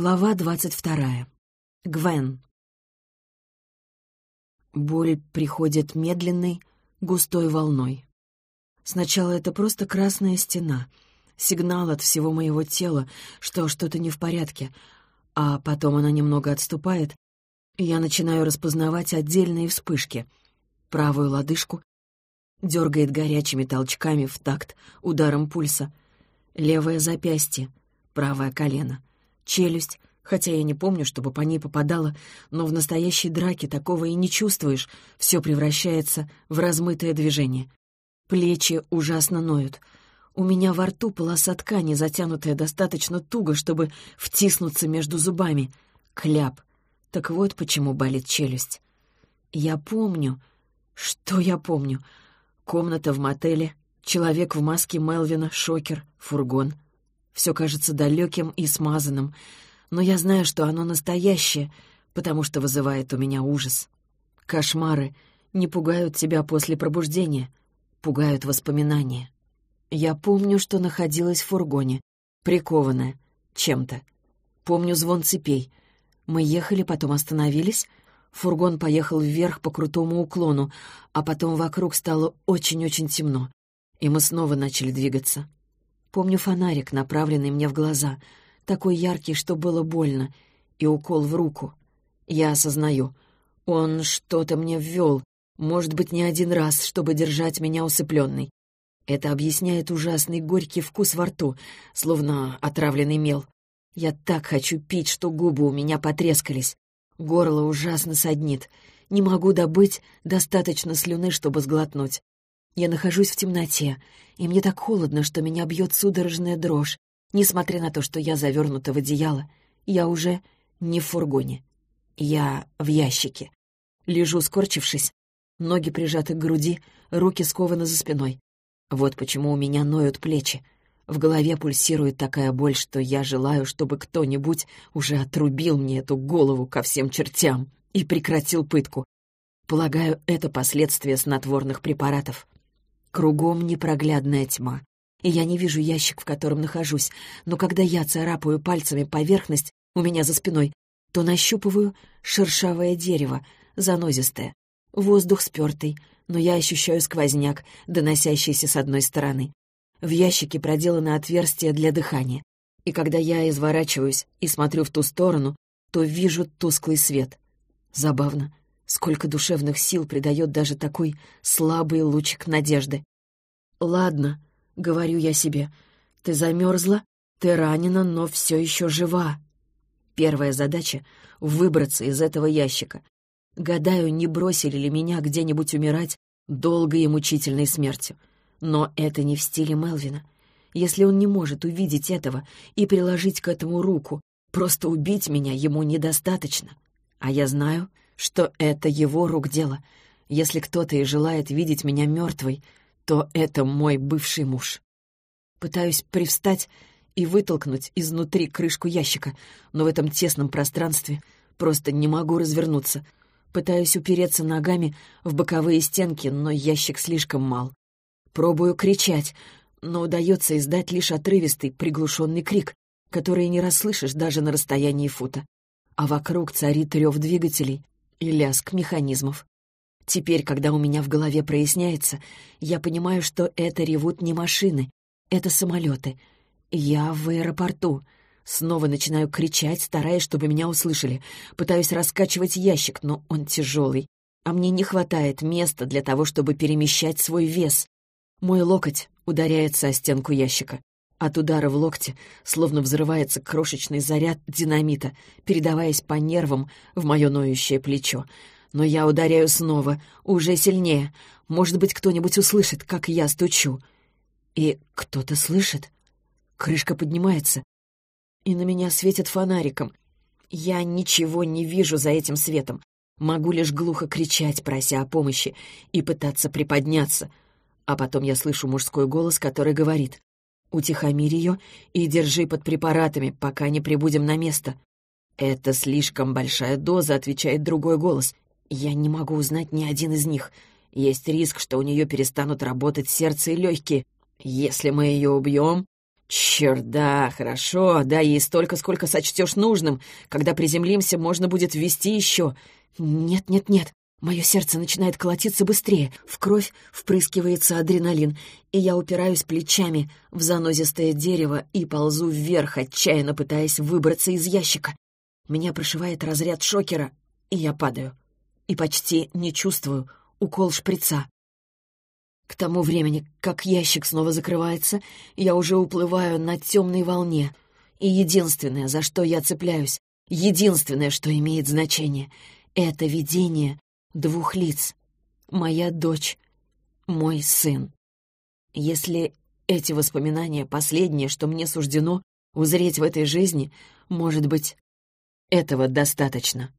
Глава двадцать вторая. Гвен. Боль приходит медленной, густой волной. Сначала это просто красная стена, сигнал от всего моего тела, что что-то не в порядке, а потом она немного отступает, и я начинаю распознавать отдельные вспышки. Правую лодыжку дергает горячими толчками в такт ударом пульса, левое запястье, правое колено — челюсть, хотя я не помню, чтобы по ней попадало, но в настоящей драке такого и не чувствуешь, все превращается в размытое движение. Плечи ужасно ноют. У меня во рту полоса ткани, затянутая достаточно туго, чтобы втиснуться между зубами. Кляп. Так вот почему болит челюсть. Я помню... Что я помню? Комната в мотеле, человек в маске Мелвина, шокер, фургон — все кажется далеким и смазанным, но я знаю, что оно настоящее, потому что вызывает у меня ужас. Кошмары не пугают тебя после пробуждения, пугают воспоминания. Я помню, что находилась в фургоне, прикованная чем-то. Помню звон цепей. Мы ехали, потом остановились. Фургон поехал вверх по крутому уклону, а потом вокруг стало очень-очень темно, и мы снова начали двигаться. Помню фонарик, направленный мне в глаза, такой яркий, что было больно, и укол в руку. Я осознаю, он что-то мне ввел, может быть, не один раз, чтобы держать меня усыпленной. Это объясняет ужасный горький вкус во рту, словно отравленный мел. Я так хочу пить, что губы у меня потрескались. Горло ужасно саднит. Не могу добыть достаточно слюны, чтобы сглотнуть. Я нахожусь в темноте, и мне так холодно, что меня бьет судорожная дрожь. Несмотря на то, что я завернута в одеяло, я уже не в фургоне. Я в ящике. Лежу, скорчившись, ноги прижаты к груди, руки скованы за спиной. Вот почему у меня ноют плечи. В голове пульсирует такая боль, что я желаю, чтобы кто-нибудь уже отрубил мне эту голову ко всем чертям и прекратил пытку. Полагаю, это последствия снотворных препаратов. Кругом непроглядная тьма. И я не вижу ящик, в котором нахожусь, но когда я царапаю пальцами поверхность у меня за спиной, то нащупываю шершавое дерево, занозистое. Воздух спертый, но я ощущаю сквозняк, доносящийся с одной стороны. В ящике проделано отверстие для дыхания. И когда я изворачиваюсь и смотрю в ту сторону, то вижу тусклый свет. Забавно. Сколько душевных сил придает даже такой слабый лучик надежды. «Ладно», — говорю я себе, — «ты замерзла, ты ранена, но все еще жива». Первая задача — выбраться из этого ящика. Гадаю, не бросили ли меня где-нибудь умирать долгой и мучительной смертью. Но это не в стиле Мелвина. Если он не может увидеть этого и приложить к этому руку, просто убить меня ему недостаточно. А я знаю, что это его рук дело. Если кто-то и желает видеть меня мертвой, то это мой бывший муж. Пытаюсь привстать и вытолкнуть изнутри крышку ящика, но в этом тесном пространстве просто не могу развернуться. Пытаюсь упереться ногами в боковые стенки, но ящик слишком мал. Пробую кричать, но удается издать лишь отрывистый, приглушенный крик, который не расслышишь даже на расстоянии фута. А вокруг царит рев двигателей, и лязг механизмов. Теперь, когда у меня в голове проясняется, я понимаю, что это ревут не машины, это самолеты. Я в аэропорту. Снова начинаю кричать, стараясь, чтобы меня услышали. Пытаюсь раскачивать ящик, но он тяжелый. А мне не хватает места для того, чтобы перемещать свой вес. Мой локоть ударяется о стенку ящика. От удара в локте словно взрывается крошечный заряд динамита, передаваясь по нервам в мое ноющее плечо. Но я ударяю снова, уже сильнее. Может быть, кто-нибудь услышит, как я стучу. И кто-то слышит. Крышка поднимается, и на меня светит фонариком. Я ничего не вижу за этим светом. Могу лишь глухо кричать, прося о помощи, и пытаться приподняться. А потом я слышу мужской голос, который говорит Утихомирь ее и держи под препаратами, пока не прибудем на место». «Это слишком большая доза», — отвечает другой голос. «Я не могу узнать ни один из них. Есть риск, что у нее перестанут работать сердце и легкие. Если мы ее убьем, Черт, да, хорошо, дай ей столько, сколько сочтешь нужным. Когда приземлимся, можно будет ввести еще. Нет-нет-нет, Мое сердце начинает колотиться быстрее, в кровь впрыскивается адреналин, и я упираюсь плечами в занозистое дерево и ползу вверх, отчаянно пытаясь выбраться из ящика. Меня прошивает разряд шокера, и я падаю. И почти не чувствую укол шприца. К тому времени, как ящик снова закрывается, я уже уплываю на темной волне. И единственное, за что я цепляюсь, единственное, что имеет значение — это видение двух лиц. Моя дочь, мой сын. Если эти воспоминания последнее, что мне суждено узреть в этой жизни, может быть, этого достаточно.